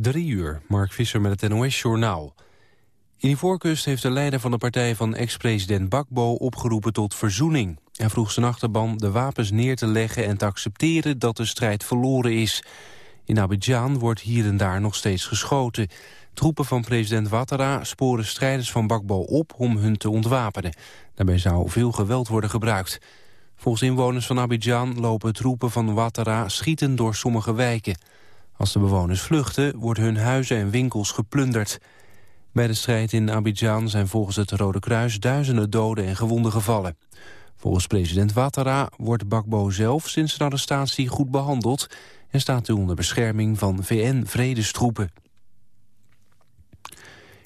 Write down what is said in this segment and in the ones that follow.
Drie uur, Mark Visser met het NOS-journaal. In Ivoorkust heeft de leider van de partij van ex-president Bakbo opgeroepen tot verzoening. Hij vroeg zijn achterban de wapens neer te leggen en te accepteren dat de strijd verloren is. In Abidjan wordt hier en daar nog steeds geschoten. Troepen van president Ouattara sporen strijders van Bakbo op om hun te ontwapenen. Daarbij zou veel geweld worden gebruikt. Volgens inwoners van Abidjan lopen troepen van Ouattara schieten door sommige wijken. Als de bewoners vluchten, worden hun huizen en winkels geplunderd. Bij de strijd in Abidjan zijn volgens het Rode Kruis duizenden doden en gewonden gevallen. Volgens president Ouattara wordt Bakbo zelf sinds zijn arrestatie goed behandeld... en staat hij onder bescherming van VN-vredestroepen.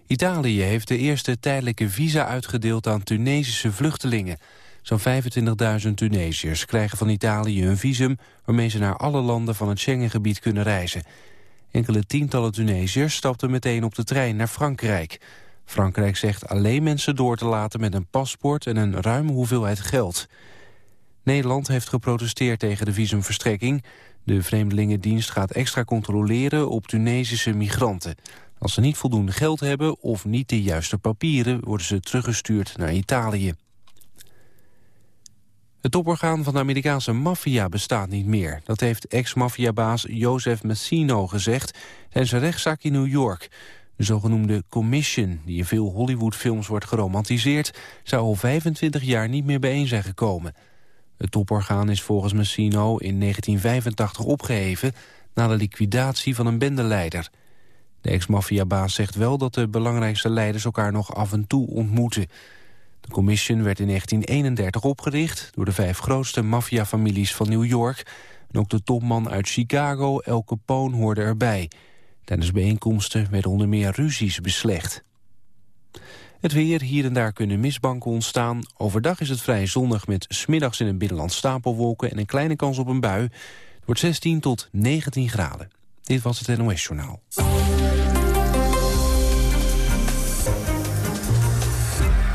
Italië heeft de eerste tijdelijke visa uitgedeeld aan Tunesische vluchtelingen. Zo'n 25.000 Tunesiërs krijgen van Italië een visum... waarmee ze naar alle landen van het Schengengebied kunnen reizen. Enkele tientallen Tunesiërs stapten meteen op de trein naar Frankrijk. Frankrijk zegt alleen mensen door te laten met een paspoort... en een ruime hoeveelheid geld. Nederland heeft geprotesteerd tegen de visumverstrekking. De Vreemdelingendienst gaat extra controleren op Tunesische migranten. Als ze niet voldoende geld hebben of niet de juiste papieren... worden ze teruggestuurd naar Italië. Het toporgaan van de Amerikaanse maffia bestaat niet meer. Dat heeft ex-maffiabaas Joseph Messino gezegd tijdens een rechtszaak in New York. De zogenoemde Commission, die in veel Hollywoodfilms wordt geromantiseerd... zou al 25 jaar niet meer bijeen zijn gekomen. Het toporgaan is volgens Messino in 1985 opgeheven... na de liquidatie van een bendeleider. De ex-maffiabaas zegt wel dat de belangrijkste leiders elkaar nog af en toe ontmoeten... De commission werd in 1931 opgericht door de vijf grootste maffiafamilies van New York. En ook de topman uit Chicago, El Capone, hoorde erbij. Tijdens bijeenkomsten werden onder meer ruzies beslecht. Het weer, hier en daar kunnen misbanken ontstaan. Overdag is het vrij zonnig met smiddags in het binnenland stapelwolken... en een kleine kans op een bui. Het wordt 16 tot 19 graden. Dit was het NOS Journaal.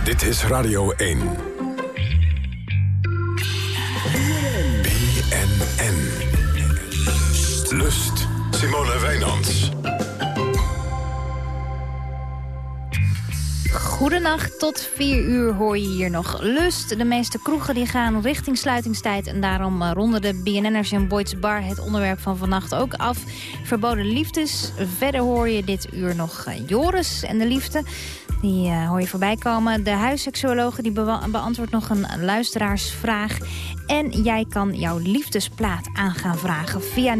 Dit is Radio 1. BNN. Lust. Simone Wijnands. Goedenacht, tot 4 uur hoor je hier nog Lust. De meeste kroegen die gaan richting sluitingstijd... en daarom eh, ronden de BNN'ers in Boyd's Bar het onderwerp van vannacht ook af. Verboden liefdes. Verder hoor je dit uur nog eh, Joris en de liefde. Die uh, hoor je voorbij komen. De huisseksuologe die beantwoordt nog een luisteraarsvraag. En jij kan jouw liefdesplaat aan gaan vragen via 0800-1121.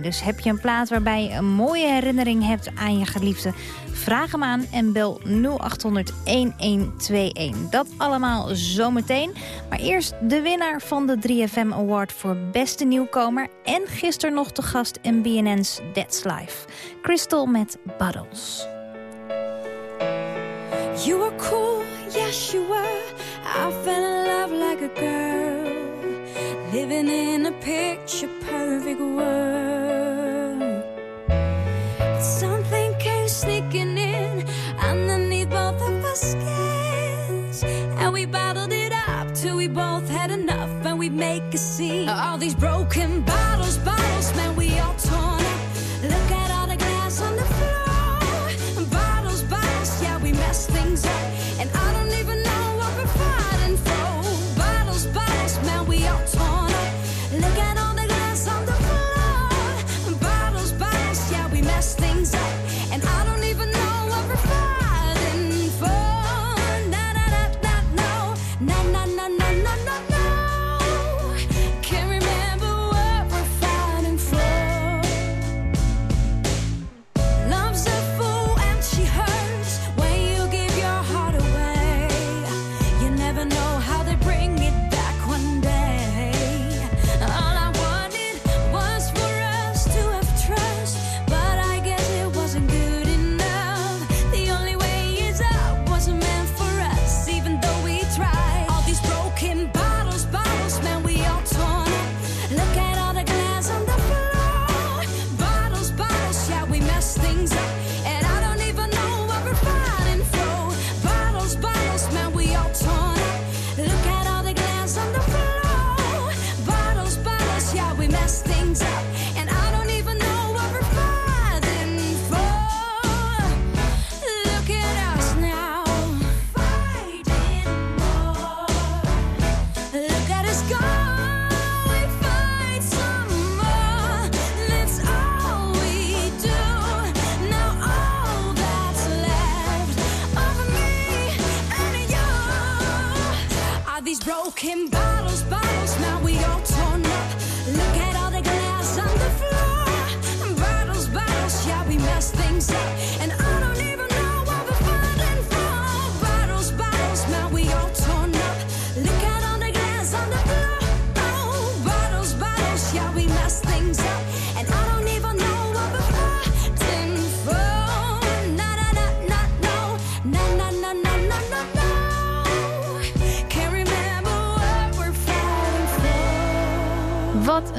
Dus heb je een plaat waarbij je een mooie herinnering hebt aan je geliefde... vraag hem aan en bel 0800-1121. Dat allemaal zometeen. Maar eerst de winnaar van de 3FM Award voor beste nieuwkomer... en gisteren nog te gast in BNN's That's Life. Crystal met Bottles. You were cool, yes you were. I fell in love like a girl, living in a picture perfect world. But something came sneaking in underneath both of our skins, and we bottled it up till we both had enough, and we make a scene. All these broken bottles, bottles,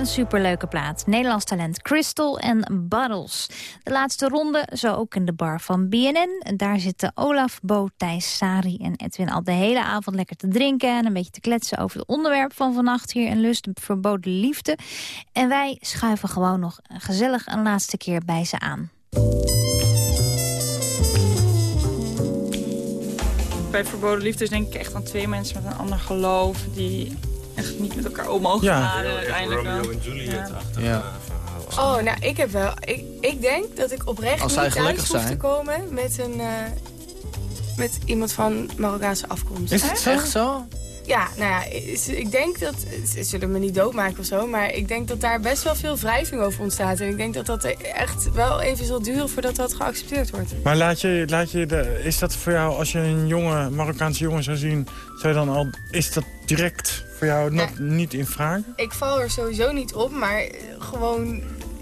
een superleuke plaat. Nederlands talent Crystal en Bottles. De laatste ronde, zo ook in de bar van BNN. Daar zitten Olaf, Bo, Thijs, Sari en Edwin al de hele avond lekker te drinken... en een beetje te kletsen over het onderwerp van vannacht hier in Lust, de verboden liefde. En wij schuiven gewoon nog gezellig een laatste keer bij ze aan. Bij verboden liefdes denk ik echt aan twee mensen met een ander geloof... die echt niet met elkaar om mogen Ja. gaan. uiteindelijk wel. en Juliet Ja. Ja. Oh, nou, ik heb wel. Ik, ik denk dat ik oprecht Als niet zij thuis hoef te komen met een... eh, met iemand van Marokkaanse afkomst. Is het? Echt zo? Ja, nou ja, ik denk dat... Ze zullen me niet doodmaken of zo, maar ik denk dat daar best wel veel wrijving over ontstaat. En ik denk dat dat echt wel even zal duren voordat dat geaccepteerd wordt. Maar laat je, laat je de, is dat voor jou, als je een jonge Marokkaanse jongen zou zien... Zou je dan al, is dat direct voor jou nog niet in vraag? Ik val er sowieso niet op, maar eh, gewoon...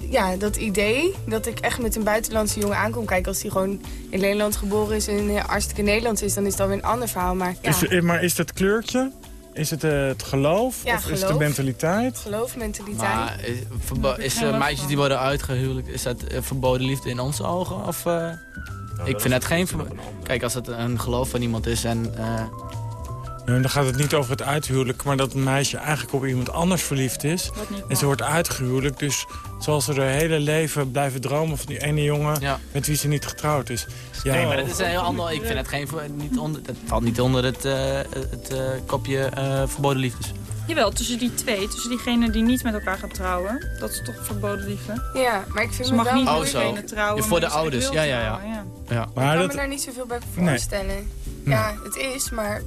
Ja, dat idee dat ik echt met een buitenlandse jongen aankom kijken... als die gewoon in Nederland geboren is en eh, hartstikke Nederlands is... dan is dat weer een ander verhaal. Maar ja, Is, eh, maar is het kleurtje? Is het het geloof? Ja, of is het de geloof. mentaliteit? geloof, mentaliteit. Maar is, meisjes die worden uitgehuwelijkd, is dat verboden liefde in onze ogen? Of, eh, ik vind het geen... Kijk, als het een geloof van iemand is en... dan gaat het niet over het uithuwelijk, maar dat een meisje eigenlijk op iemand anders verliefd is. En ze wordt uitgehuwelijk, dus zal ze haar hele leven blijven dromen van die ene jongen ja. met wie ze niet getrouwd is. Ja, Nee, maar dat is een heel ander... Ik vind het geen... Niet onder, dat valt niet onder het, eh, het eh, kopje eh, verboden liefdes. Jawel, tussen die twee, tussen diegenen die niet met elkaar gaan trouwen. Dat is toch verboden liefde? Ja, maar ik vind Ze mag wel niet Oh, met zo. diegene trouwen. Ja, voor de ze ouders, ja, ja, ja. trouwen, Ja. Ik Maar kan dat, me daar niet zoveel bij Nee. voorstellen. Ja, het is, maar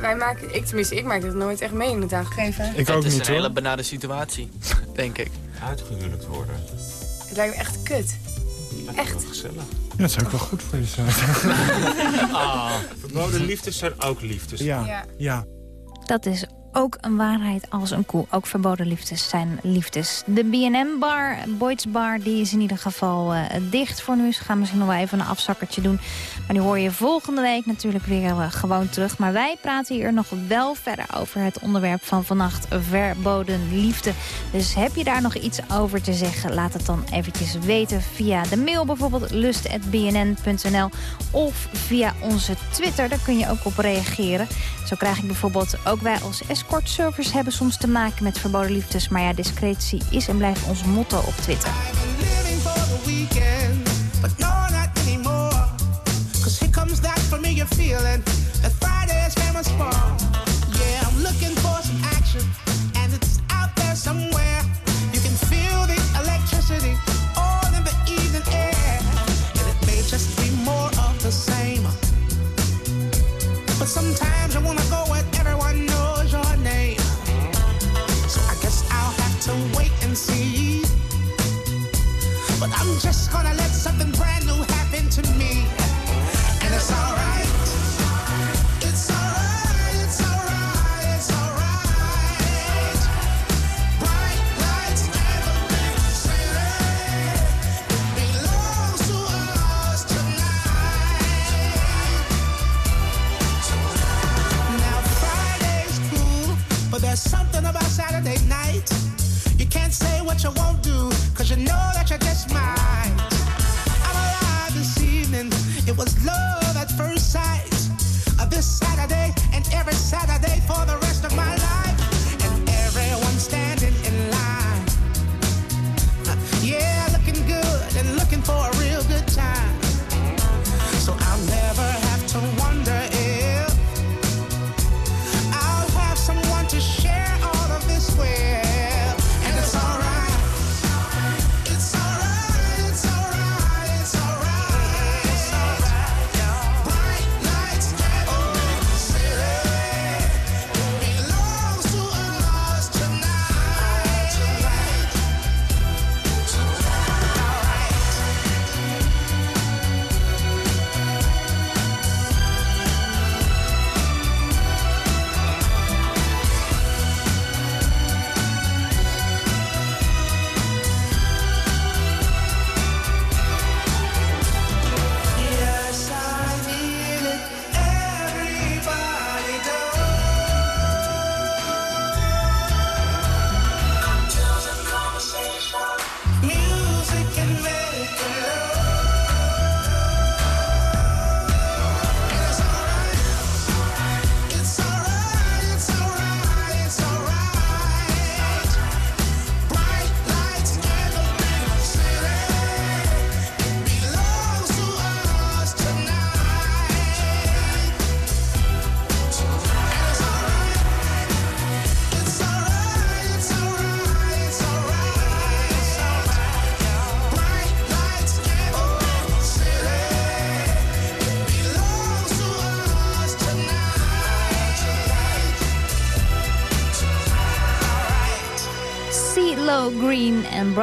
wij maken, ik tenminste, ik maak het nooit echt mee in het dagelijks leven. ik het ook is niet een hele hoor. benarde situatie, denk ik. Uitgehuwelijkt worden. Het lijkt me echt kut. Echt. Gezellig. Ja, dat zou ik wel goed voor je zijn. Verboden liefdes zijn ook liefdes. Ja, Ja. ja. Dat is ook een waarheid als een koe. Ook verboden liefdes zijn liefdes. De B&M-bar, Boyd's Bar, die is in ieder geval eh, dicht voor nu. Ze gaan misschien nog wel even een afzakkertje doen. Maar die hoor je volgende week natuurlijk weer eh, gewoon terug. Maar wij praten hier nog wel verder over het onderwerp van vannacht. Verboden liefde. Dus heb je daar nog iets over te zeggen? Laat het dan eventjes weten via de mail bijvoorbeeld lust.bnn.nl of via onze Twitter. Daar kun je ook op reageren. Zo krijg ik bijvoorbeeld ook wij als escort service hebben soms te maken met verboden liefdes. Maar ja, discretie is en blijft ons motto op Twitter. living just gonna let something brand new happen to me. And it's alright.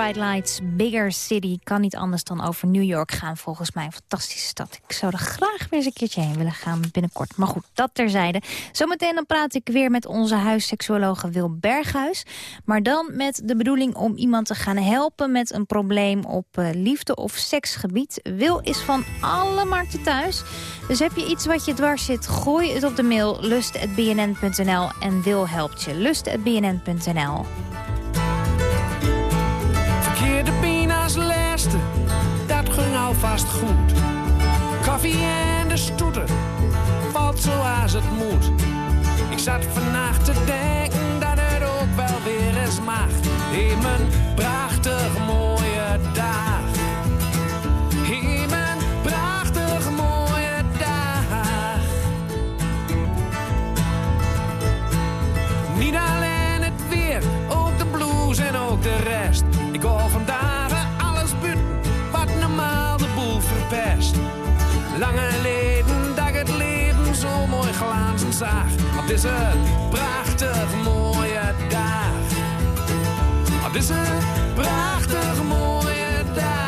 Bright Lights, Bigger City. Kan niet anders dan over New York gaan, volgens mij. Een fantastische stad. Ik zou er graag weer eens een keertje heen willen gaan binnenkort. Maar goed, dat terzijde. Zometeen dan praat ik weer met onze huisseksuologe Wil Berghuis. Maar dan met de bedoeling om iemand te gaan helpen... met een probleem op uh, liefde- of seksgebied. Wil is van alle markten thuis. Dus heb je iets wat je dwars zit, gooi het op de mail lust.bnn.nl en Wil helpt je. lust.bnn.nl ging alvast goed. Koffie en de stoeten, valt zoals het moet. Ik zat vannacht te denken dat het ook wel weer eens mag. In mijn prachtig mooie dag. In mijn prachtig mooie dag. Niet alleen het weer, ook de blues en ook de rest. Ik hoor vandaag Lange leden dat ik het leven zo mooi glazen zag. Op deze prachtig mooie dag. Op deze prachtig mooie dag.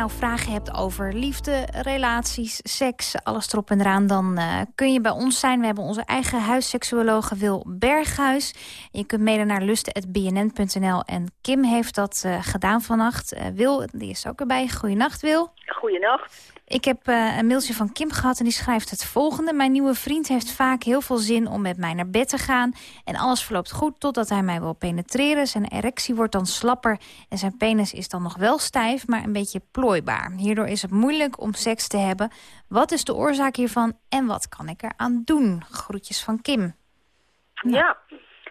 Nou vragen hebt over liefde, relaties, seks, alles erop en eraan... dan uh, kun je bij ons zijn. We hebben onze eigen huisseksuologe Wil Berghuis. Je kunt mailen naar lusten.bnn.nl. En Kim heeft dat uh, gedaan vannacht. Uh, Wil, die is ook erbij. Goeienacht, Wil. Goeienacht. Ik heb uh, een mailtje van Kim gehad en die schrijft het volgende. Mijn nieuwe vriend heeft vaak heel veel zin om met mij naar bed te gaan. En alles verloopt goed totdat hij mij wil penetreren. Zijn erectie wordt dan slapper en zijn penis is dan nog wel stijf, maar een beetje plooibaar. Hierdoor is het moeilijk om seks te hebben. Wat is de oorzaak hiervan en wat kan ik eraan doen? Groetjes van Kim. Nou. Ja,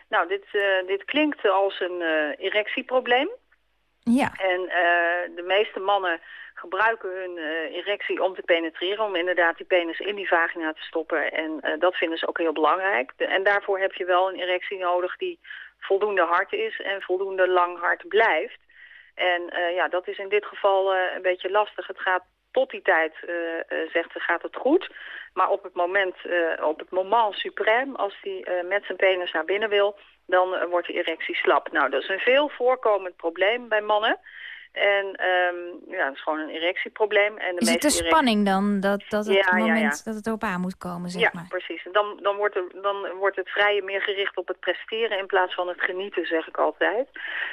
nou dit, uh, dit klinkt als een uh, erectieprobleem. Ja. En de meeste mannen gebruiken hun uh, erectie om te penetreren, om inderdaad die penis in die vagina te stoppen. En uh, dat vinden ze ook heel belangrijk. En daarvoor heb je wel een erectie nodig die voldoende hard is en voldoende lang hard blijft. En uh, ja, dat is in dit geval een beetje lastig. Het gaat tot die tijd, zegt ze, gaat het goed. Maar op het moment, op het moment suprême, als hij met zijn penis naar binnen wil, dan wordt de erectie slap. Nou, dat is een veel voorkomend probleem bij mannen. En um, ja, dat is gewoon een erectieprobleem. En de is het de spanning dan, dat, dat het ja, moment ja, ja. dat het erop aan moet komen, zeg ja, maar? precies. En dan, dan, wordt er, dan wordt het vrije meer gericht op het presteren in plaats van het genieten, zeg ik altijd.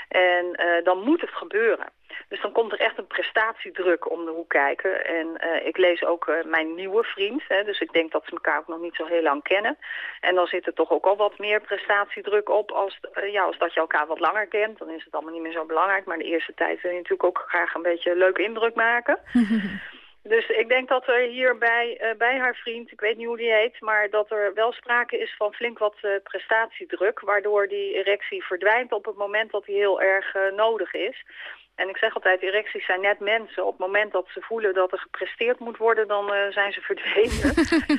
En uh, dan moet het gebeuren. Dus dan komt er echt een prestatiedruk om de hoek kijken. En uh, ik lees ook uh, mijn nieuwe vriend, hè, dus ik denk dat ze elkaar ook nog niet zo heel lang kennen. En dan zit er toch ook al wat meer prestatiedruk op als, uh, ja, als dat je elkaar wat langer kent. Dan is het allemaal niet meer zo belangrijk, maar de eerste tijd wil je natuurlijk ook graag een beetje een leuke indruk maken. Dus ik denk dat er hier bij, uh, bij haar vriend, ik weet niet hoe die heet... maar dat er wel sprake is van flink wat uh, prestatiedruk... waardoor die erectie verdwijnt op het moment dat die heel erg uh, nodig is. En ik zeg altijd, erecties zijn net mensen. Op het moment dat ze voelen dat er gepresteerd moet worden, dan eh, zijn ze verdwenen.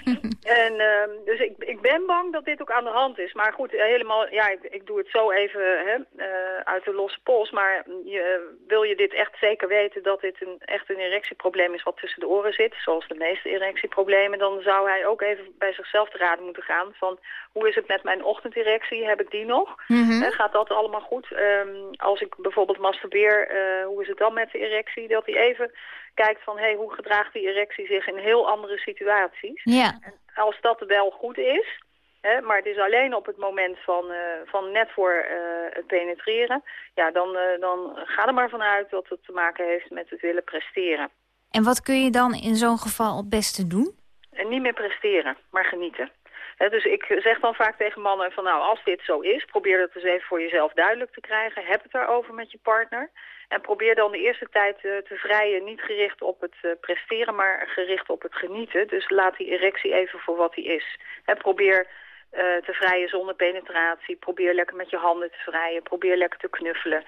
en ehm, dus ik, ik ben bang dat dit ook aan de hand is. Maar goed, helemaal, ja, ik, ik doe het zo even hè, eh, uit de losse pols. Maar je, wil je dit echt zeker weten dat dit een, echt een erectieprobleem is wat tussen de oren zit, zoals de meeste erectieproblemen, dan zou hij ook even bij zichzelf te raden moeten gaan van hoe is het met mijn ochtenderectie, heb ik die nog? Mhm. Gaat dat allemaal goed? Ehm, als ik bijvoorbeeld masturbeer, eh, hoe is het dan met de erectie? Dat hij even kijkt van, hey, hoe gedraagt die erectie zich in heel andere situaties? Ja. Als dat wel goed is, hè, maar het is alleen op het moment van, eh, van net voor eh, het penetreren, ja, dan, eh, dan ga er maar vanuit dat het te maken heeft met het willen presteren. En wat kun je dan in zo'n geval het beste doen? En niet meer presteren, maar genieten. Dus ik zeg dan vaak tegen mannen van nou, als dit zo is, probeer dat eens even voor jezelf duidelijk te krijgen. Heb het daarover met je partner. En probeer dan de eerste tijd eh, te vrijen, niet gericht op het eh, presteren, maar gericht op het genieten. Dus laat die erectie even voor wat die is. Hè, probeer eh, te vrijen zonder penetratie. Probeer lekker met je handen te vrijen. Probeer lekker te knuffelen.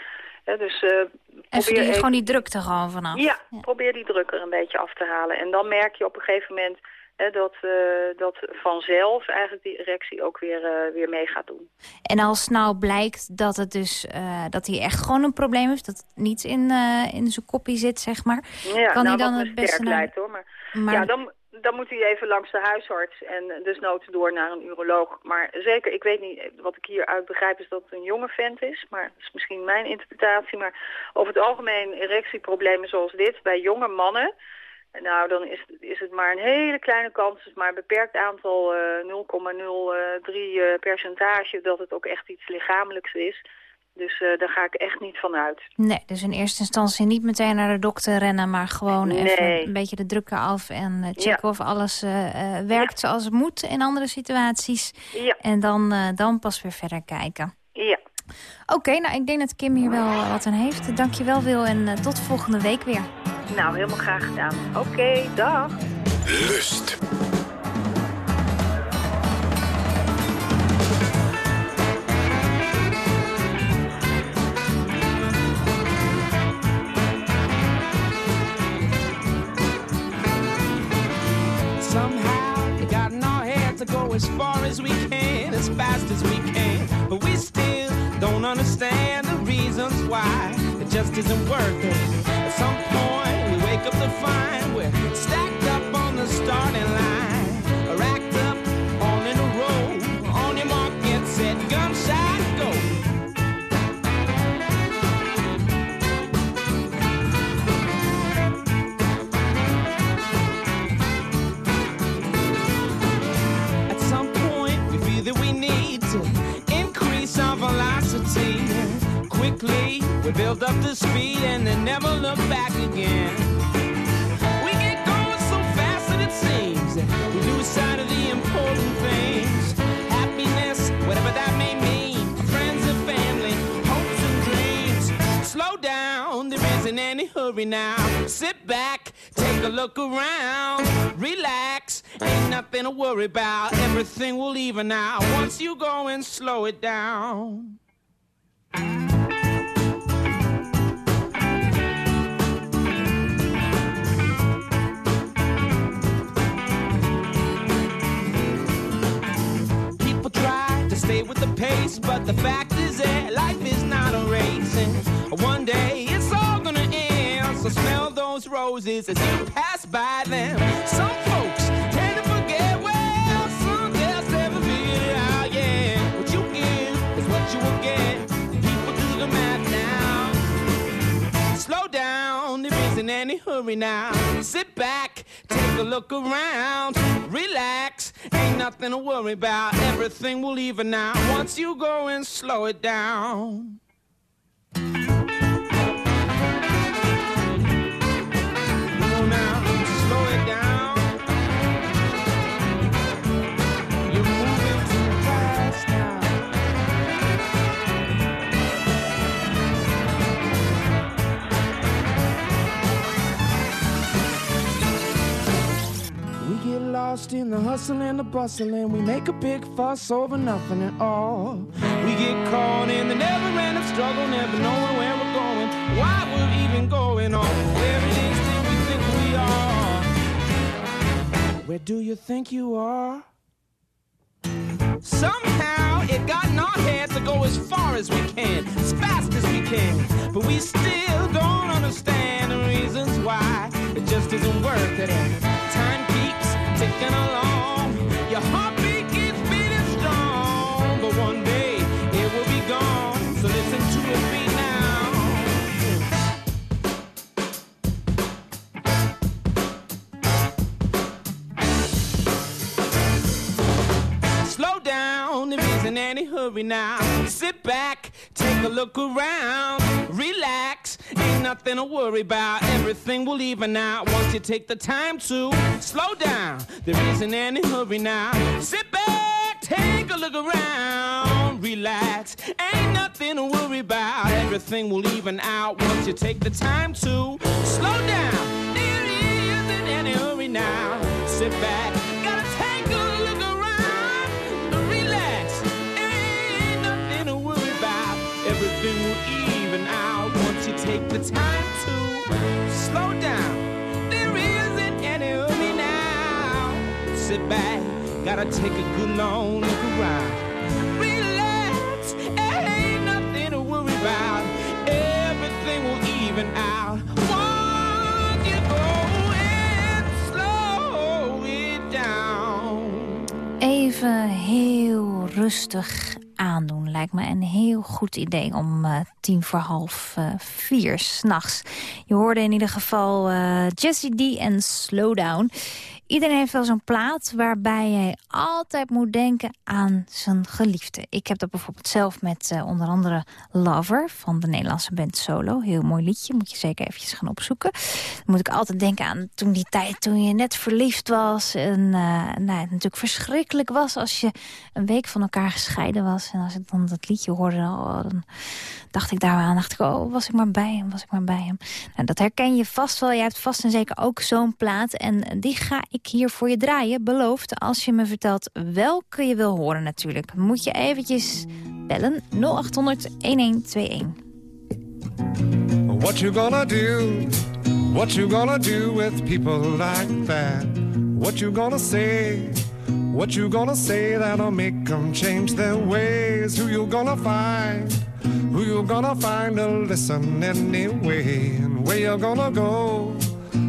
Dus, Even probeer even- gewoon die drukte gewoon vanaf. ja, probeer die druk er een beetje af te halen. En dan merk je op een gegeven moment hè, dat, eh, dat vanzelf eigenlijk die erectie ook weer, eh, weer mee gaat doen. En als nou blijkt dat het dus eh, dat hij echt gewoon een probleem heeft, dat het niet in, eh, in zijn koppie zit, zeg maar. Ja, kan nou, hij dan wat me het beste naar... hoor. Maar, Maar- Ja, dan, dan moet hij even langs de huisarts en dus noten door naar een uroloog. Maar zeker, ik weet niet, wat ik hieruit begrijp is dat het een jonge vent is. Maar dat is misschien mijn interpretatie. Maar over het algemeen erectieproblemen zoals dit bij jonge mannen... Nou, dan is, is het maar een hele kleine kans, dus maar een beperkt aantal, eh 0,03 eh, percentage, dat het ook echt iets lichamelijks is. Dus eh, daar ga ik echt niet van uit. Nee, dus in eerste instantie niet meteen naar de dokter rennen... maar gewoon even een beetje de druk eraf en eh, checken Ja. of alles eh, eh, werkt zoals het moet in andere situaties. Ja. En dan, eh, dan pas weer verder kijken. Ja. Oké, nou ik denk dat Kim hier wel eh, wat aan heeft. Dank je wel, Wil, en eh, tot volgende week weer. Nou, helemaal graag gedaan. Oké, dag. Lust. Somehow we got in our head to go as far as we can, as fast as we can. But we still don't understand the reasons why it just isn't working. We're stacked up on the starting line. Racked up all in a row. On your mark, get set, go. At some point, we feel that we need to increase our velocity. Quickly, we build up the speed and then never look back again. Seems we lose sight of the important things. Happiness, whatever that may mean, friends and family, hopes and dreams. Slow down, there isn't any hurry now. Sit back, take a look around, relax, ain't nothing to worry about. Everything will even out once you go and slow it down. Pace, but the fact is that life is not a race. And one day it's all gonna end. So smell those roses as you pass by them. Some folks tend to forget well, some just never figure it out. Yeah, what you give is what you will get. People do the math now. Slow down, there isn't any hurry now. Sit back, take a look around, relax, ain't nothing to worry about. Everything will even out once you go and slow it down. Lost in the hustle and the bustle, and we make a big fuss over nothing at all. We get caught in the never ending struggle, never knowing where we're going, why we're even going on? Where it is that we think we are? Where do you think you are? Somehow it got in our head to go as far as we can, as fast as we can. But we still don't understand the reasons why it just isn't working. Time keeps along. Your heartbeat beating strong. But one day it will be gone. So listen to beat now. Slow down, any hurry now. Sit back, take a look around, relax. Ain't nothing to worry about. Everything will even out once you take the time to slow down. There isn't any hurry now. Sit back, take a look around, relax. Ain't nothing to worry about. Everything will even out once you take the time to slow down. There isn't any hurry now. Sit back, Everything will even out once you take the time to slow down. There isn't any hurry now. Sit back, gotta take a good long look around. Relax, ain't nothing to worry about. Everything will even out. You go and slow it down. Even heel rustig aandoen. Lijkt me een heel goed idee om eh, tien voor half eh, vier s'nachts. Je hoorde in ieder geval eh Jessie D en Slowdown. Iedereen heeft wel zo'n plaat waarbij hij altijd moet denken aan zijn geliefde. Ik heb dat bijvoorbeeld zelf met eh, onder andere Lover van de Nederlandse band Solo. Heel mooi liedje, moet je zeker eventjes gaan opzoeken. Dan moet ik altijd denken aan toen die tijd toen je net verliefd was. En eh, nou, het natuurlijk verschrikkelijk was als je een week van elkaar gescheiden was. En als ik dan dat liedje hoorde, oh, dan dacht ik daar aan. dacht ik, oh, was ik maar bij hem, was ik maar bij hem. Nou, dat herken je vast wel. Je hebt vast en zeker ook zo'n plaat. En die ga hier voor je draaien, beloofd. Als je me vertelt welke je wil horen natuurlijk. Moet je eventjes bellen 0800 1121. What you gonna do? What you gonna do with people like that? What you gonna say? What you gonna say that'll make them change their ways? Who you gonna find? Who you gonna find to listen anyway? And where you gonna go?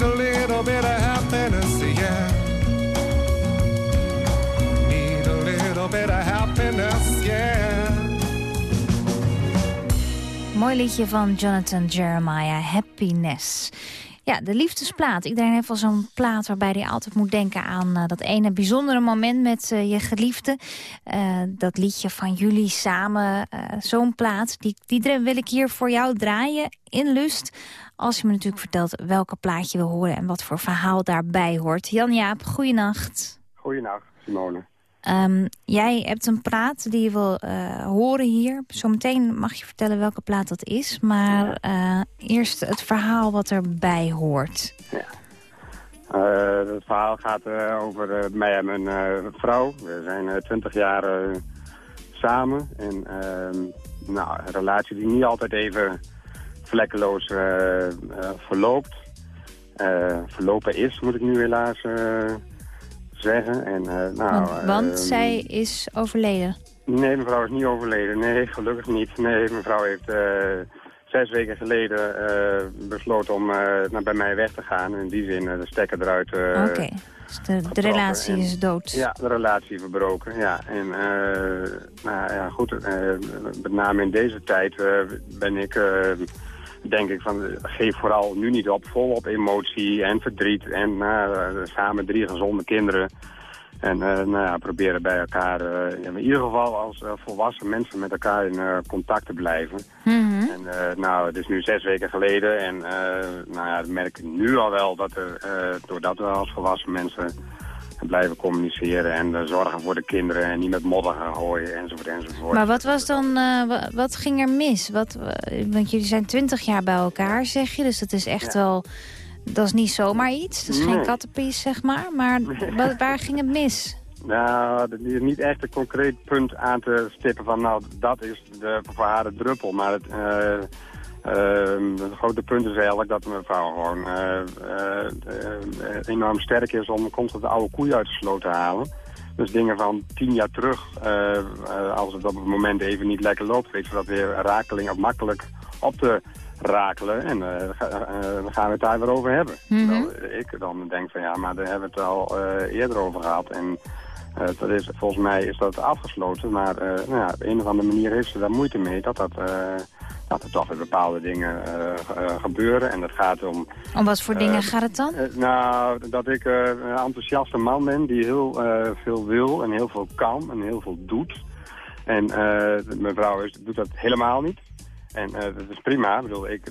a little bit of happiness, yeah. Little bit of happiness, yeah. Mooi liedje van Jonathan Jeremiah, Happiness. Ja, de liefdesplaat. Iedereen heeft wel zo'n plaat waarbij hij altijd moet denken aan eh, dat ene bijzondere moment met eh, je geliefde. Eh, dat liedje van jullie samen, zo'n plaat, die, die wil ik hier voor jou draaien in Lust. Als je me natuurlijk vertelt welke plaat je wil horen en wat voor verhaal daarbij hoort. Jan-Jaap, goeienacht. Goeienacht, Simone. Um, jij hebt een plaat die je wil uh, horen hier. Zometeen mag je vertellen welke plaat dat is. Maar uh, eerst het verhaal wat erbij hoort. Ja. Uh, het verhaal gaat over mij en mijn vrouw. We zijn twintig jaar samen. En ehm, nou, een relatie die niet altijd even vlekkeloos verloopt. verlopen is, moet ik nu helaas zeggen. En, uh, nou, want, want uh, zij is overleden? Nee, mevrouw is niet overleden. Nee, gelukkig niet. Nee, mevrouw heeft uh, zes weken geleden besloten om naar bij mij weg te gaan. In die zin de stekker eruit Oké, okay. dus de, de relatie en, is dood? Ja, de relatie verbroken, ja. En nou ja, goed, met name in deze tijd ben ik denk ik van geef vooral nu niet op, volop emotie en verdriet en uh, samen drie gezonde kinderen. En uh, nou ja, proberen bij elkaar, uh, in ieder geval als volwassen mensen met elkaar in contact te blijven. Mm -hmm. En nou, het is nu zes weken geleden en nou ja, merk ik nu al wel dat er, doordat we als volwassen mensen blijven communiceren en zorgen voor de kinderen en niet met modder gaan gooien enzovoort enzovoort. Maar wat was dan, uh, wat ging er mis? Wat, want jullie zijn twintig jaar bij elkaar, zeg je, dus dat is echt ja. wel, dat is niet zomaar iets. Dat is nee. geen kattenpies, zeg maar, maar wat, waar ging het mis? Nou, is niet echt een concreet punt aan te stippen van, nou, dat is de verhaarde druppel, maar het... Uh, uh, het grote punt is eigenlijk dat mevrouw gewoon uh, uh, enorm sterk is om constant de oude koeien uit de sloot te halen. Dus dingen van tien jaar terug, als het op het moment even niet lekker loopt, weet ze dat weer rakeling of makkelijk op te rakelen. En dan gaan we het daar weer over hebben. Mm -hmm. ik dan denk van ja, maar daar hebben we het al eerder over gehad. En dat is, volgens mij is dat afgesloten, maar nou ja, op een of andere manier heeft ze daar moeite mee dat dat dat er toch weer bepaalde dingen uh, gebeuren. En dat gaat om... Om wat voor dingen gaat het dan? nou, dat ik een enthousiaste man ben die heel veel wil en heel veel kan en heel veel doet. En mijn vrouw is, doet dat helemaal niet. En dat is prima. Ik bedoel, ik,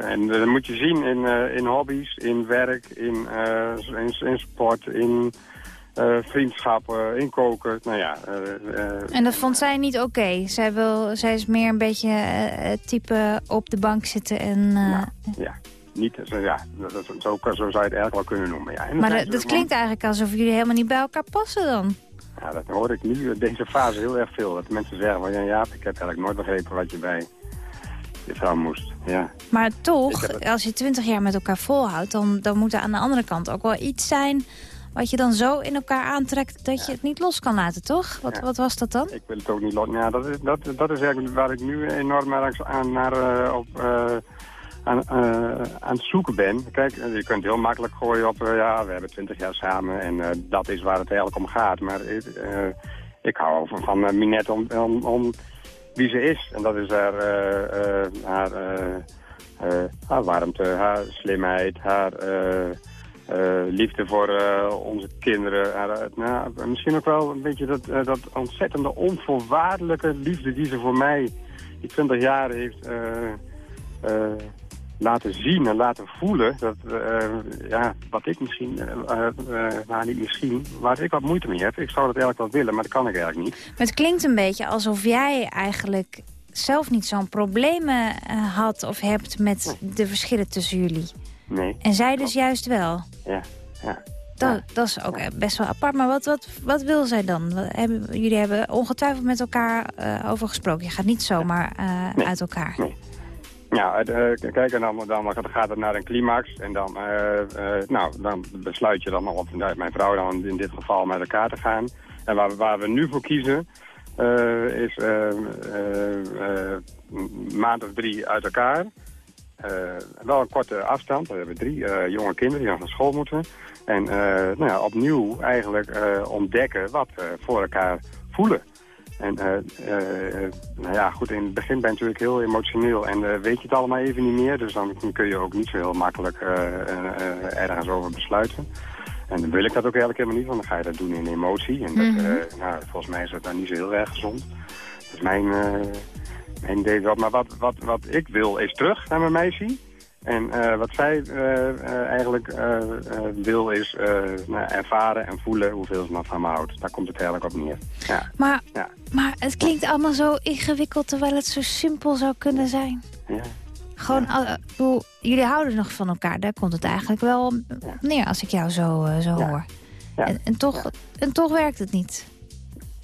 en dat moet je zien in, in hobby's, in werk, in, in, in sport, in... Uh, vriendschappen, inkoken, nou ja. Uh, en dat vond zij niet oké? Okay. Zij, wil, zij is meer een beetje het type op de bank zitten en... Ja, ja, niet, zo, ja dat, zo, zo, zou je het eigenlijk wel kunnen noemen. Ja. maar dat, dat klinkt eigenlijk alsof jullie helemaal niet bij elkaar passen dan. Ja, dat hoor ik nu in deze fase heel erg veel. Dat mensen zeggen van, ja, ja ik heb eigenlijk nooit begrepen wat je bij je vrouw moest. Ja. Maar toch, als je twintig jaar met elkaar volhoudt, dan, dan moet er aan de andere kant ook wel iets zijn wat je dan zo in elkaar aantrekt dat je het niet los kan laten, toch? Wat, wat was dat dan? Ik wil het ook niet los. Ja, dat, is, dat, dat is eigenlijk waar ik nu enorm aan, naar, uh, op, uh, aan, uh, aan het zoeken ben. Kijk, je kunt heel makkelijk gooien op, ja, we hebben twintig jaar samen en dat is waar het eigenlijk om gaat. Maar ik hou van, van Minette om, om, om, wie ze is. En dat is haar, haar, haar warmte, haar slimheid, haar... Uh, liefde voor uh, onze kinderen. Nou, misschien ook wel een beetje dat, dat ontzettende onvoorwaardelijke liefde die ze voor mij die 20 jaar heeft laten zien en laten voelen. Dat, ja, wat ik misschien, maar niet misschien, waar ik wat moeite mee heb. Ik zou dat eigenlijk wel willen, maar dat kan ik eigenlijk niet. Maar het klinkt een beetje alsof jij eigenlijk zelf niet zo'n problemen had of hebt met de verschillen tussen jullie. Nee. En zij dus juist wel? Ja, ja. Dat, ja. dat is ook best wel apart. Maar wat, wat, wat wil zij dan? Wat, hebben, jullie hebben ongetwijfeld met elkaar uh, over gesproken. Je gaat niet zomaar uh, nee. uit elkaar. Nee. Ja, uh, kijk, en dan, dan gaat het naar een climax. En dan, nou, dan besluit je dan, of mijn vrouw dan in dit geval, met elkaar te gaan. En waar, waar we nu voor kiezen, is maand of drie uit elkaar. Uh, wel een korte afstand. We hebben drie uh, jonge kinderen die nog naar school moeten. En uh, nou ja, opnieuw eigenlijk ontdekken wat we voor elkaar voelen. En uh, uh, nou ja, goed, in het begin ben je natuurlijk heel emotioneel en uh, weet je het allemaal even niet meer. Dus dan kun je ook niet zo heel makkelijk ergens over besluiten. En dan wil ik dat ook eigenlijk helemaal niet, want dan ga je dat doen in emotie. En dat, Mhm. nou, volgens mij is dat dan niet zo heel erg gezond. Dat is mijn, mijn idee wel. Maar wat, wat, wat ik wil is terug naar mijn meisje. En uh, wat zij uh, uh, eigenlijk wil is nou, ervaren en voelen hoeveel ze nog van me houdt. Daar komt het eigenlijk op neer. Ja. Maar, ja. maar het klinkt allemaal zo ingewikkeld terwijl het zo simpel zou kunnen zijn. Ja. Gewoon, ja. jullie houden nog van elkaar. Daar komt het eigenlijk wel neer als ik jou zo, zo hoor. En, en, toch, en toch werkt het niet.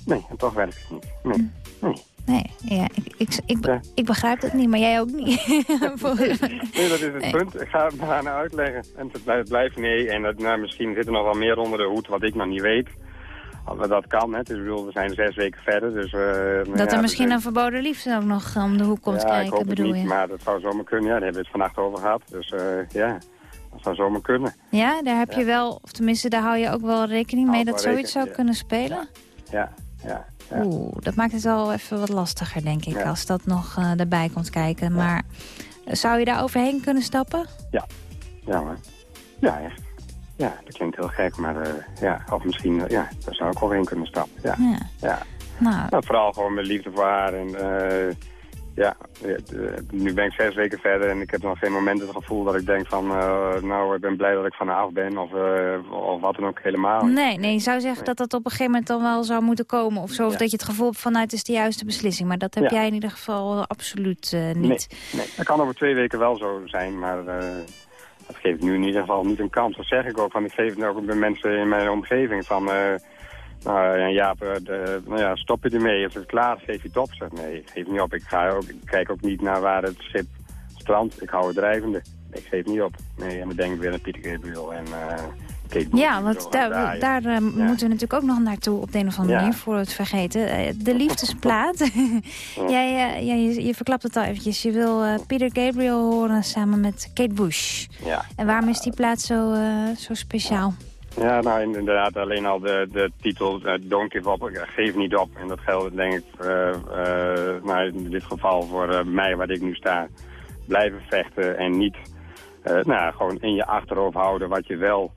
Nee, en toch werkt het niet. Nee. nee. Nee, ja, ik, ik, ik, ja. ik, begrijp het niet, maar jij ook niet. nee, dat is het nee. punt. Ik ga het maar aan uitleggen. En het blijft nee. En dat, nou, misschien zit er nog wel meer onder de hoed wat ik nog niet weet. Dat kan, hè. Dus, bedoel, we zijn zes weken verder. Dus, uh, dat ja, er misschien dus, een verboden liefde ook nog om de hoek komt ja, kijken, ik hoop bedoel het niet, je? maar dat zou zomaar kunnen. Ja, daar hebben we het vannacht over gehad. Dus uh, ja, dat zou zomaar kunnen. Ja, daar heb je wel, of tenminste daar hou je ook wel rekening mee dat zoiets zou kunnen spelen? Ja, ja. Ja. Oeh, dat maakt het wel even wat lastiger, denk ik, ja. als dat nog uh, erbij komt kijken. Maar zou je daar overheen kunnen stappen? Ja, ja hoor. Ja, echt. Ja, dat klinkt heel gek, maar uh, ja, of misschien, uh, ja, daar zou ik overheen kunnen stappen. Ja, ja. Nou. nou. vooral gewoon met liefde voor haar en ja, nu ben ik zes weken verder en ik heb nog geen moment het gevoel dat ik denk van, uh, nou, ik ben blij dat ik van haar af ben of, uh, of wat dan ook helemaal. Nee, nee, je zou zeggen nee. dat dat op een gegeven moment dan wel zou moeten komen of zo. Of ja. dat je het gevoel hebt van, nou, het is de juiste beslissing. Maar dat heb ja. jij in ieder geval absoluut uh, niet. Nee, nee, dat kan over twee weken wel zo zijn, maar dat geeft nu in ieder geval niet een kans. Dat zeg ik ook, want ik geef het ook bij mensen in mijn omgeving van... Nou ja, Jaap, de, nou ja, stop je ermee. Als het klaar is, geef je het op. Zeg, nee, geef niet op. Ik, ga ook, ik kijk ook niet naar waar het schip strandt. Ik hou het drijvende. Ik geef niet op. Nee, en dan denk ik weer aan Pieter Gabriel en uh, Kate Bush Ja, want daar, daar uh, ja. moeten we natuurlijk ook nog naartoe op de een of andere ja. manier, voor het vergeten. Uh, de liefdesplaat. ja. jij, je, je verklapt het al eventjes. Je wil Pieter Gabriel horen samen met Kate Bush. Ja. En waarom is die plaat zo, zo speciaal? Ja, nou inderdaad, alleen al de, de titel uh, Don't Give Up, geef niet op. En dat geldt denk ik uh, nou, in dit geval voor mij waar ik nu sta. Blijven vechten en niet nou, gewoon in je achterhoofd houden wat je wel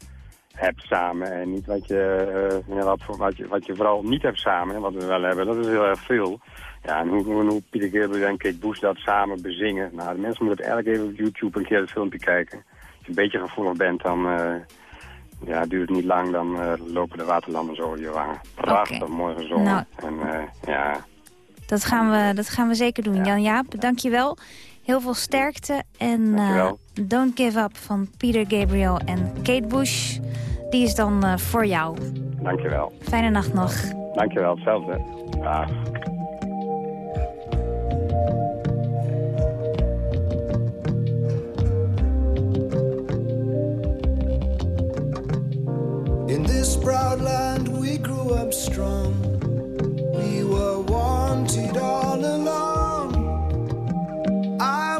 hebt samen. En niet wat je, wat, wat, je, wat je vooral niet hebt samen en wat we wel hebben. Dat is heel erg veel. Ja, en hoe, hoe, hoe Pieter Gabriel en Kate Bush dat samen bezingen. Nou, de mensen moeten het eigenlijk even op YouTube een keer het filmpje kijken. Als je een beetje gevoelig bent, dan ja, duurt het niet lang, dan uh, lopen de waterlanden zo over je wangen. Prachtig, okay. mooi gezongen. Nou, en, uh, ja. dat, gaan we, dat gaan we zeker doen. Ja. Jan-Jaap, dankjewel. Heel veel sterkte. En uh, Don't Give Up van Peter Gabriel en Kate Bush. Die is dan voor jou. Dankjewel. Fijne nacht nog. Dankjewel, hetzelfde. Dag. In this proud land we grew up strong. We were wanted all along. I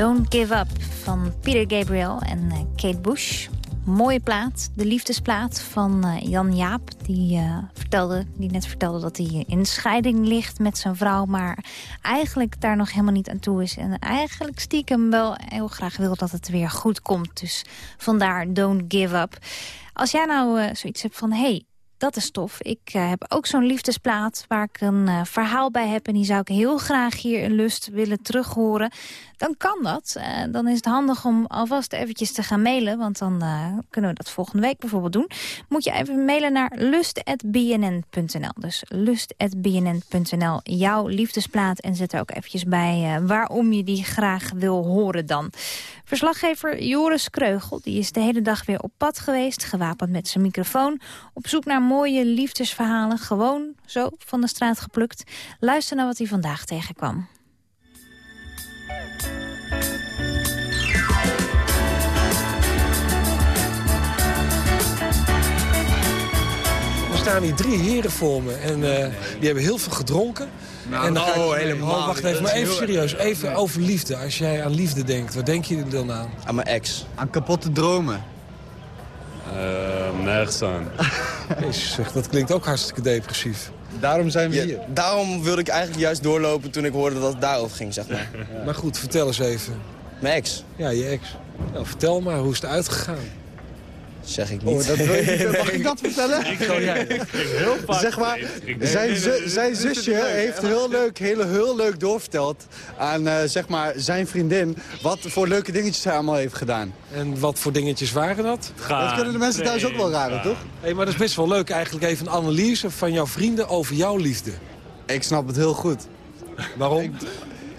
Don't Give Up van Peter Gabriel en eh, Kate Bush. Mooie plaat, de liefdesplaat van eh, Jan Jaap. Die, eh, vertelde, die net vertelde dat hij in scheiding ligt met zijn vrouw... maar eigenlijk daar nog helemaal niet aan toe is. En eigenlijk stiekem wel heel graag wil dat het weer goed komt. Dus vandaar Don't Give Up. Als jij nou zoiets hebt van... hey, dat is tof. Ik eh, heb ook zo'n liefdesplaat waar ik een eh, verhaal bij heb... en die zou ik heel graag hier in Lust willen terughoren. Dan kan dat. Eh, dan is het handig om alvast eventjes te gaan mailen... want dan kunnen we dat volgende week bijvoorbeeld doen. Moet je even mailen naar lust.bnn.nl. Dus lust.bnn.nl, jouw liefdesplaat. En zet er ook eventjes bij waarom je die graag wil horen dan. Verslaggever Joris Kreugel die is de hele dag weer op pad geweest... gewapend met zijn microfoon, op zoek naar mooie liefdesverhalen... gewoon zo van de straat geplukt. Luister naar wat hij vandaag tegenkwam. Er staan hier drie heren voor me en eh, die hebben heel veel gedronken. Nou, en dan oh, helemaal Oh, wacht even, maar even serieus. Even over liefde. Als jij aan liefde denkt, wat denk je er dan aan? Aan mijn ex. Aan kapotte dromen. nergens aan. Jezus, zeg, dat klinkt ook hartstikke depressief. Daarom zijn we hier. Daarom wilde ik eigenlijk juist doorlopen toen ik hoorde dat het daarover ging, zeg maar. Maar goed, vertel eens even. Mijn ex? Ja, je ex. Nou, vertel maar, hoe is het uitgegaan? Zeg ik niet. Oh, dat wil je niet. Mag ik dat vertellen? Ik gewoon jij. Heel vaak Zeg maar, zijn, zu- zijn zusje leuk. heeft heel leuk, heel, heel leuk doorverteld aan eh, zeg maar, zijn vriendin... wat voor leuke dingetjes hij allemaal heeft gedaan. En wat voor dingetjes waren dat? Dat kunnen de mensen thuis ook wel raden, toch? Hé, maar dat is best wel leuk eigenlijk even een analyse van jouw vrienden over jouw liefde. Ik snap het heel goed. Waarom?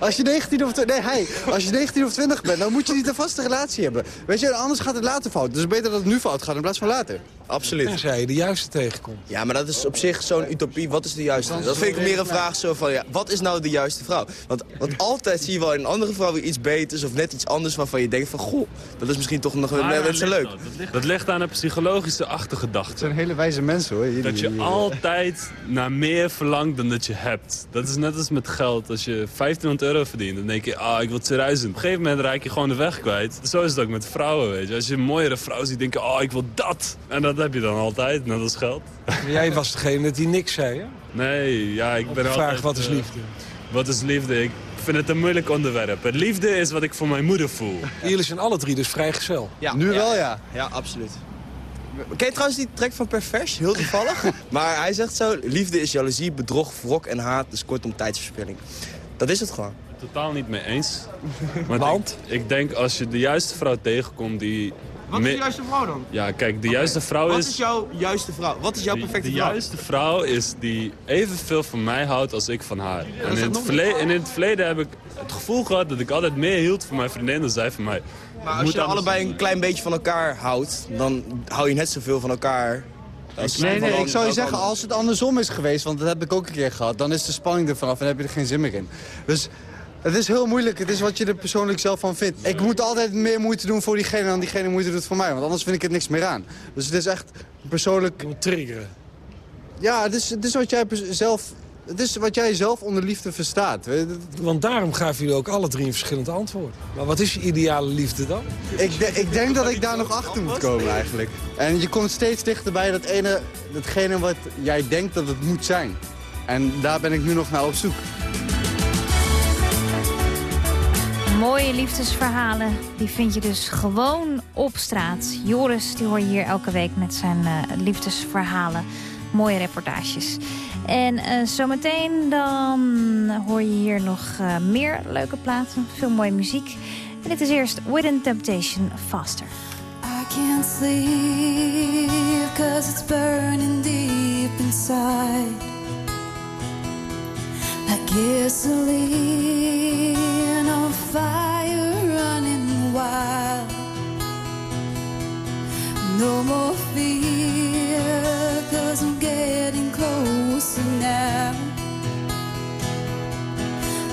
Als je 19 of, nee, hij, als je 19 of 20 bent, dan moet je niet een vaste relatie hebben. Weet je, anders gaat het later fout. Dus beter dat het nu fout gaat in plaats van later. Absoluut. Tenzij je de juiste tegenkomt. Ja, maar dat is op zich zo'n utopie. Wat is de juiste? Dat vind ik meer een vraag zo van, ja, wat is nou de juiste vrouw? Want, want altijd zie je wel in een andere vrouw weer iets beters of net iets anders waarvan je denkt van, goh, dat is misschien toch nog wel Maar net zo dat leuk. ligt- Dat ligt, dat ligt aan een psychologische achtergedachte. Het zijn hele wijze mensen hoor. Dat je altijd naar meer verlangt dan dat je hebt. Dat is net als met geld. Als je 1500 euro verdient, dan denk je, ah, ik wil het serieus doen. Op een gegeven moment raak je gewoon de weg kwijt. Zo is het ook met vrouwen, weet je. Als je een mooiere vrouw ziet, denk je, oh, ik wil dat. En dat heb je dan altijd, net als geld. Jij was degene die niks zei, hè? Nee, ja, ik ben de vraag, altijd... wat is eh, liefde? Wat is liefde? Ik vind het een moeilijk onderwerp. Het liefde is wat ik voor mijn moeder voel. Jullie zijn alle drie dus vrijgezel. Ja, Nu wel, ja. Ja, absoluut. Ken je trouwens die track van Pervers? Heel toevallig. maar hij zegt zo, liefde is jaloezie, bedrog, wrok en haat. Dus kortom tijdsverspilling. Dat is het gewoon. Totaal niet mee eens. Want? Ik, ik denk als je de juiste vrouw tegenkomt die... me- vrouw dan? Ja, kijk, de juiste vrouw Wat is... is jouw juiste vrouw? Wat is jouw de- perfecte de vrouw? juiste vrouw is die evenveel van mij houdt als ik van haar. en is in het, nog verleden, en in het verleden heb ik het gevoel gehad dat ik altijd meer hield van mijn vriendin dan zij van mij. Maar als je allebei een klein beetje van elkaar houdt, dan hou je net zoveel van elkaar. Nee, nee, ik zou je zeggen, als het andersom is geweest, want dat heb ik ook een keer gehad, dan is de spanning er vanaf en heb je er geen zin meer in. Dus het is heel moeilijk, het is wat je er persoonlijk zelf van vindt. Ik moet altijd meer moeite doen voor diegene dan diegene moeite doet voor mij, want anders vind ik het niks meer aan. Dus het is echt persoonlijk... triggeren. Ja, het is, het is wat jij zelf... Het is wat jij zelf onder liefde verstaat. Want daarom gaven jullie ook alle drie een verschillend antwoord. Maar wat is je ideale liefde dan? Ik, de- ik denk dat ik daar nog achter moet komen eigenlijk. En je komt steeds dichterbij dat ene, datgene wat jij denkt dat het moet zijn. En daar ben ik nu nog naar op zoek. Mooie liefdesverhalen, die vind je dus gewoon op straat. Joris, die hoor je hier elke week met zijn eh, liefdesverhalen. Mooie reportages. En eh, zometeen dan hoor je hier nog eh, meer leuke platen. Veel mooie muziek. En dit is eerst Within Temptation Faster. I can't sleep cause it's burning deep inside Like gasoline on fire running wild No more fear cause I'm getting closer now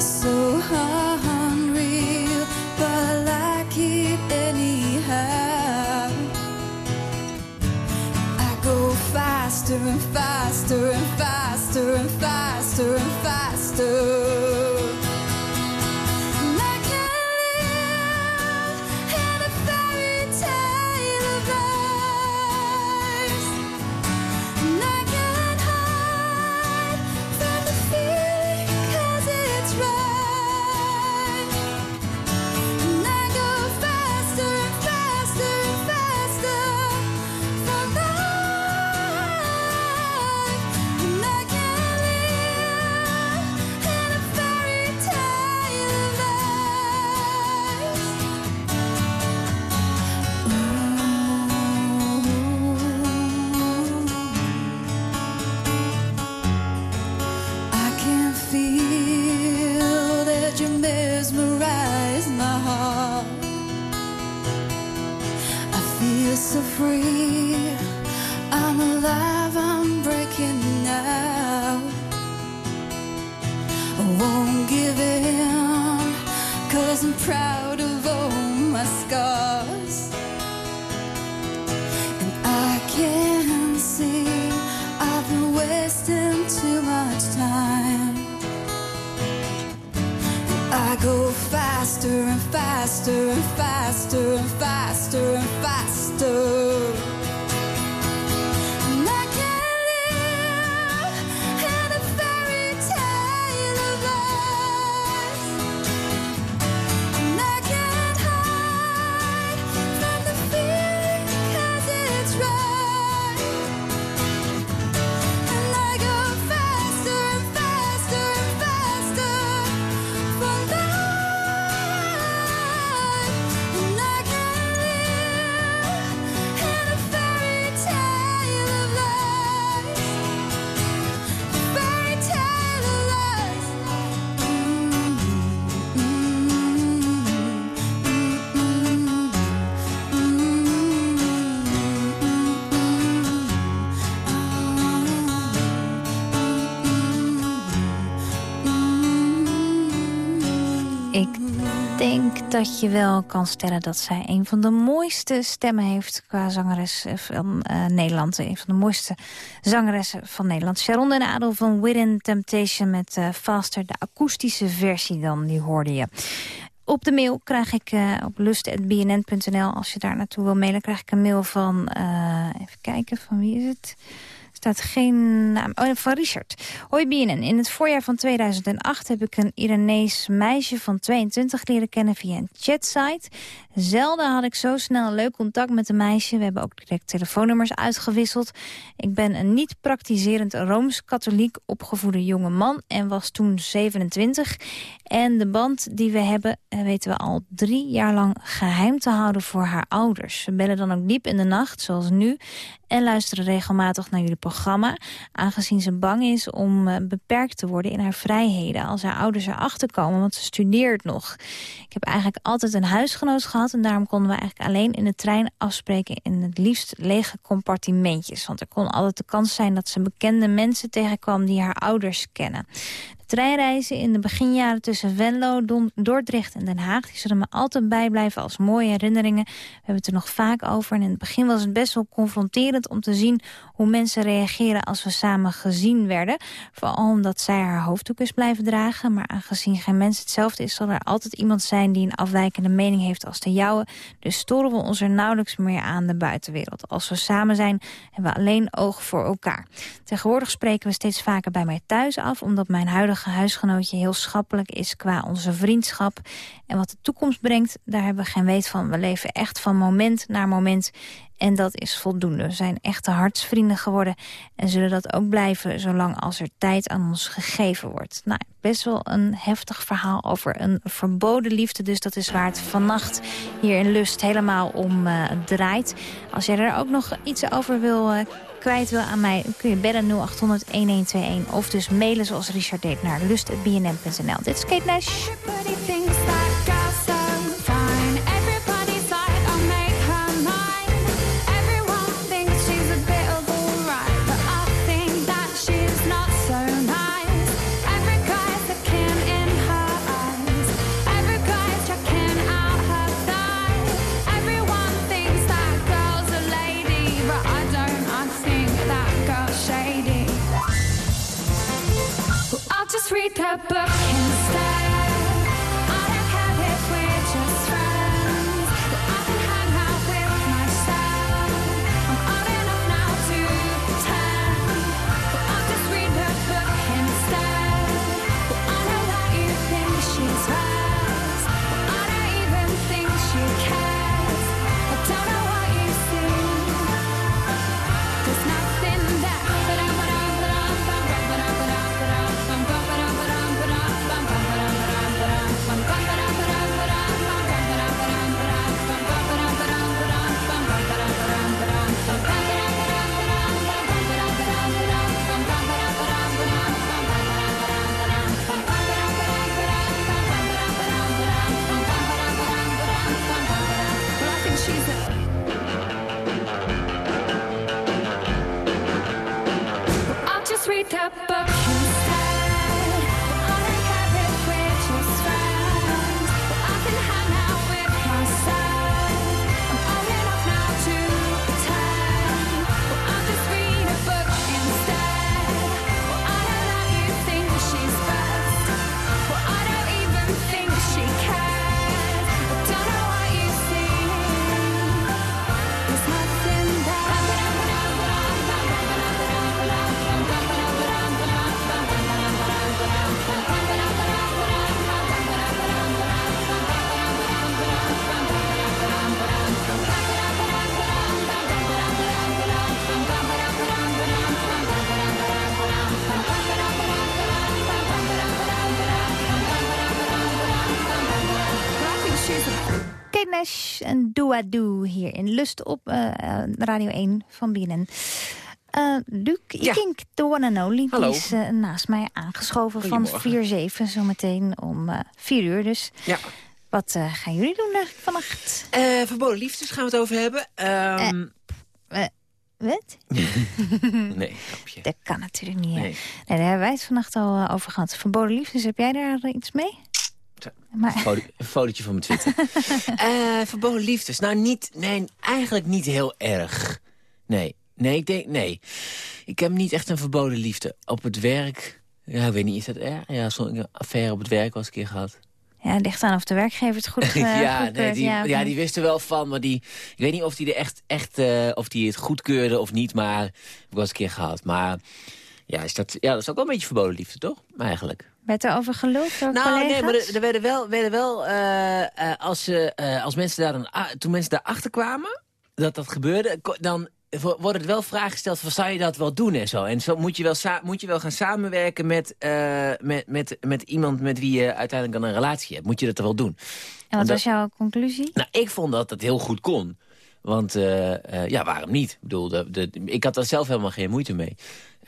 So unreal but I like it anyhow I go faster and faster and faster and faster and faster. Denk dat je wel kan stellen dat zij een van de mooiste stemmen heeft... qua zangeres van uh, Nederland. Een van de mooiste zangeressen van Nederland. Sharon en Adel van Within Temptation met uh, Faster. De akoestische versie dan, die hoorde je. Op de mail krijg ik op lust.bnn.nl, als je daar naartoe wil mailen... krijg ik een mail van, even kijken, van wie is het staat geen naam. Oh, van Richard. Hoi BNN. In het voorjaar van 2008 heb ik een Iranees meisje van 22 leren kennen via een chatsite. Zelden had ik zo snel leuk contact met een meisje. We hebben ook direct telefoonnummers uitgewisseld. Ik ben een niet praktiserend Rooms-katholiek opgevoede jonge man en was toen 27. En de band die we hebben eh, weten we al drie jaar lang geheim te houden voor haar ouders. Ze bellen dan ook diep in de nacht, zoals nu en luisteren regelmatig naar jullie programma... aangezien ze bang is om uh, beperkt te worden in haar vrijheden... als haar ouders erachter komen, want ze studeert nog. Ik heb eigenlijk altijd een huisgenoot gehad... en daarom konden we eigenlijk alleen in de trein afspreken... in het liefst lege compartimentjes. Want er kon altijd de kans zijn dat ze bekende mensen tegenkwam... die haar ouders kennen treinreizen in de beginjaren tussen Venlo, Dordrecht en Den Haag... die zullen me altijd bijblijven als mooie herinneringen. We hebben het er nog vaak over. En in het begin was het best wel confronterend om te zien... hoe mensen reageren als we samen gezien werden. Vooral omdat zij haar hoofddoek is blijven dragen. Maar aangezien geen mens hetzelfde is... zal er altijd iemand zijn die een afwijkende mening heeft als de jouwe. Dus storen we ons er nauwelijks meer aan de buitenwereld. Als we samen zijn, hebben we alleen oog voor elkaar. Tegenwoordig spreken we steeds vaker bij mij thuis af... omdat mijn huidige huisgenootje heel schappelijk is qua onze vriendschap. En wat de toekomst brengt, daar hebben we geen weet van. We leven echt van moment naar moment en dat is voldoende. We zijn echte hartsvrienden geworden en zullen dat ook blijven... zolang als er tijd aan ons gegeven wordt. Nou, best wel een heftig verhaal over een verboden liefde. Dus dat is waar het vannacht hier in Lust helemaal om uh, draait. Als jij er ook nog iets over wil uh, kwijt wil aan mij... kun je bellen 0800-1121 of dus mailen zoals Richard deed naar lust.bnm.nl. Dit is Kate Nash. sweet that in Lust op uh, Radio 1 van BNN. Uh, Luc, Ja. Kink, the one and only, Hallo. is uh, naast mij aangeschoven van Goedemorgen. 4-7 zometeen om uh, 4 uur. Dus Ja. wat uh, gaan jullie doen eigenlijk vannacht? Eh, verboden liefdes gaan we het over hebben. Ehm, Wat? nee, grapje. Dat kan natuurlijk niet. hè? Nee. Nee, daar hebben wij het vannacht al uh, over gehad. Verboden liefdes, heb jij daar iets mee? Maar... Een foto- een fotootje van mijn Twitter. Eh, verboden liefdes. Nou, niet, nee, eigenlijk niet heel erg. Nee, nee, ik denk, nee. Ik heb niet echt een verboden liefde. Op het werk, ja, ik weet niet, is dat erg? Ja, zo'n affaire op het werk was een keer gehad. Ja, het ligt aan of de werkgever het goed uh, ja, nee, die, ja, die wist er wel van, maar die, ik weet niet of die, er echt, echt, eh, of die het goedkeurde of niet, maar ik was een keer gehad. Maar ja, is dat, ja, dat is ook wel een beetje verboden liefde, toch? Eigenlijk. Werd er over geluld door Nou, collega's? nee, maar er, er werden wel, werden wel eh, eh, als, ze, eh, als mensen daar a- toen mensen daarachter kwamen, dat dat gebeurde, dan wo- worden er wel vragen gesteld van, zou je dat wel doen en zo? En zo moet je wel, moet je wel gaan samenwerken met, met, met, met iemand met wie je uiteindelijk dan een relatie hebt. Moet je dat wel doen? En wat was jouw conclusie? nou, ik vond dat het heel goed kon. Want ja, waarom niet? Ik bedoel, de, de, ik had daar zelf helemaal geen moeite mee.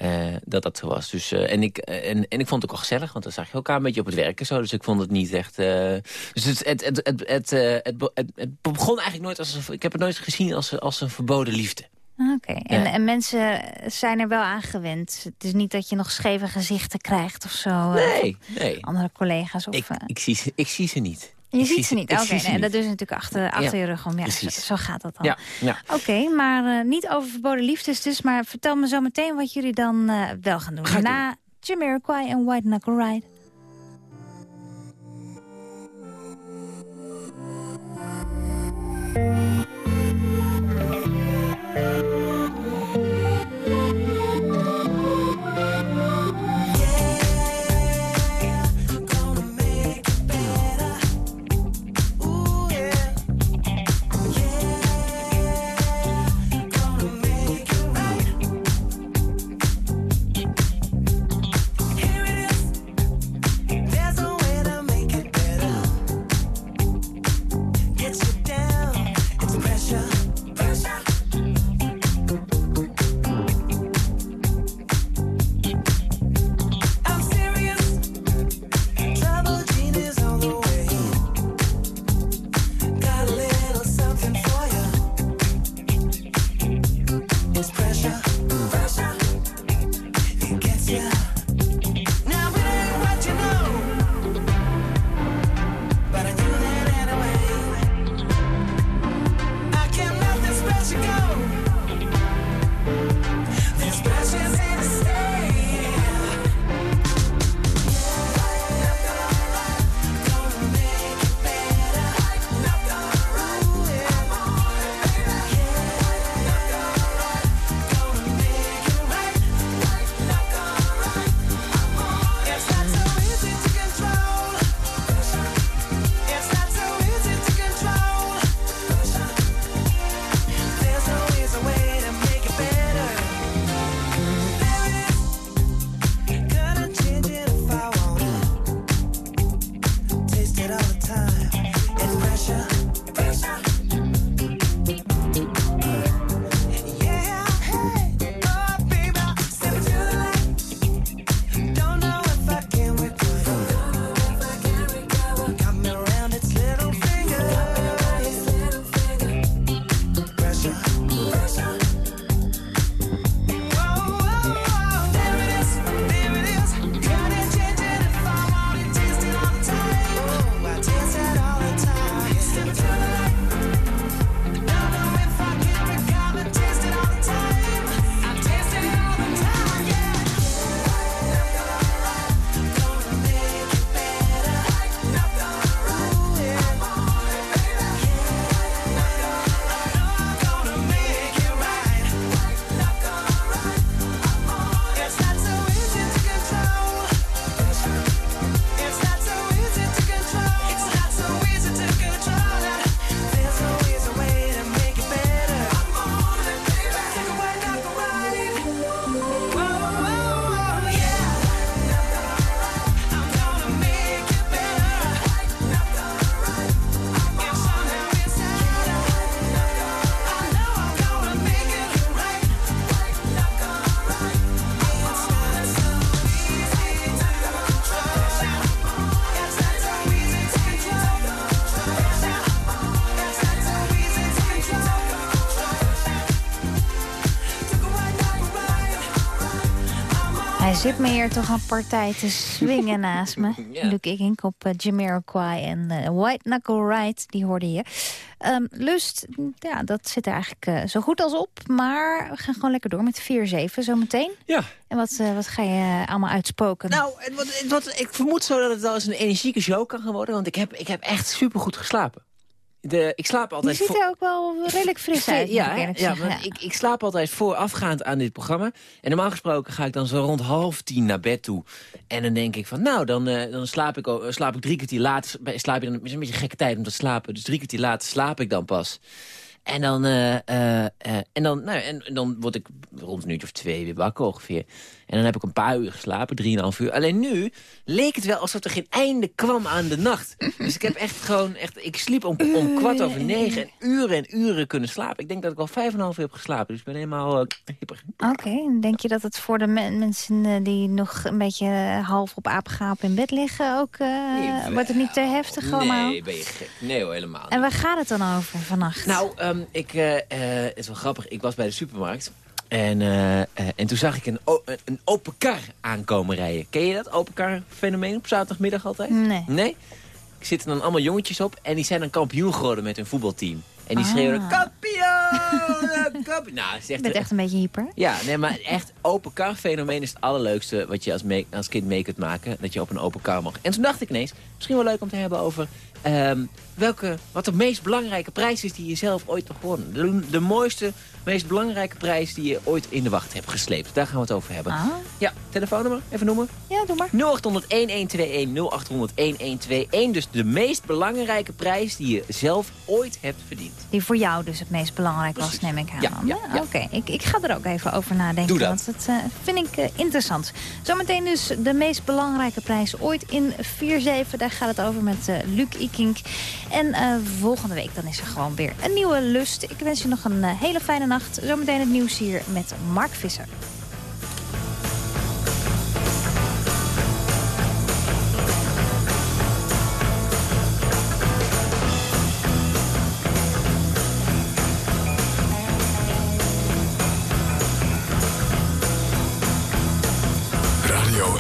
Eh, dat dat zo was. Dus, eh, en, ik, eh, en, en ik vond het ook wel gezellig, want dan zag je elkaar een beetje op het werk en zo. Dus ik vond het niet echt... dus het, het, het, het, het, het, be- het, het begon eigenlijk nooit als een... Ik heb het nooit gezien als, als een verboden liefde. Oké, en, Ja. en mensen zijn er wel aan gewend. Het is niet dat je nog scheve gezichten krijgt of zo. Nee, nee. Andere collega's. Of, Ik, ik, zie, ze- ik zie ze niet. Je ziet zie ze niet. Oké, nee, niet. dat ze natuurlijk achter, achter Ja, je rug om. Ja, zo, gaat dat dan. Ja, ja. Oké, maar eh, niet over verboden liefdes dus. Maar vertel me zo meteen wat jullie dan eh, wel gaan doen. Ga Na Jamiroquai en White Knuckle Ride. Zit me hier toch een partij te swingen naast me. Ja. Luc Ikink op uh, Jamiroquai en eh, White Knuckle Ride, die hoorde je. Ehm, Lust, ja, dat zit er eigenlijk eh, zo goed als op. Maar we gaan gewoon lekker door met 4-7 zometeen. Ja. En wat, eh, wat ga je allemaal uitspoken? Nou, wordt- ik vermoed zo dat het wel eens een energieke show kan gaan worden. Want ik heb, ik heb echt supergoed geslapen. De, ik slaap je altijd... ziet voor- er ook wel redelijk fris uit, ja, ik ja, ik, ik slaap altijd voorafgaand aan dit programma. En normaal gesproken ga ik dan zo rond half tien naar bed toe. En dan denk ik van, nou, dan, eh, dan slaap, ik, ook- slaap ik drie kwartier later. Slaap je dan, het is een beetje een gekke tijd om te slapen. Dus drie kwartier later slaap ik dan pas. En dan, eh, eh, eh, en, dan, nou, en, en dan word ik rond een uurtje of twee weer wakker ongeveer. En dan heb ik een paar uur geslapen, drieënhalf uur. Alleen nu leek het wel alsof er geen einde kwam aan de nacht. Dus ik heb echt gewoon, echt, ik sliep om, om kwart over negen en uren en uren kunnen slapen. Ik denk dat ik al vijf en een half uur heb geslapen, dus ik ben helemaal... hyper. Oké, en denk je dat het voor de men- mensen eh, die nog een beetje eh, half op apengaap in bed liggen ook... wordt het niet te heftig allemaal? Nee, ben je gek. Nee hoor, helemaal niet. En waar gaat het dan over vannacht? Nou, ehm, ik, het is wel grappig. Ik was bij de supermarkt. En, eh, eh, en toen zag ik een, een- open kar aankomen rijden. Ken je dat open kar fenomeen op zaterdagmiddag altijd? Nee. Nee? Er zitten dan allemaal jongetjes op en die zijn dan kampioen geworden met hun voetbalteam. En die Ah. schreeuwen, kampioen, kampioen. Nou, is je echt, bent echt een beetje hyper. ja, nee, maar echt open kar fenomeen is het allerleukste wat je als, mee- als kind mee kunt maken. Dat je op een open kar mag. En toen dacht ik ineens, misschien wel leuk om te hebben over ehm, welke, wat de meest belangrijke prijs is die je zelf ooit hebt gewonnen. De, de mooiste, meest belangrijke prijs die je ooit in de wacht hebt gesleept. Daar gaan we het over hebben. Ah. Ja, telefoonnummer, even noemen. Ja, doe maar. 0800-1121, 0800-1121. Dus de meest belangrijke prijs die je zelf ooit hebt verdiend. Die voor jou dus het meest belangrijk was, neem ik aan. Ja, ja, ja. Oké, ik, ik ga er ook even over nadenken. Doe dat. Want dat eh, vind ik eh, interessant. Zometeen dus de meest belangrijke prijs ooit in 4-7. Daar gaat het over met eh, Luc Ikink. En volgende week dan is er gewoon weer een nieuwe lust. Ik wens je nog een hele fijne nacht. Zometeen het nieuws hier met Mark Visser. Radio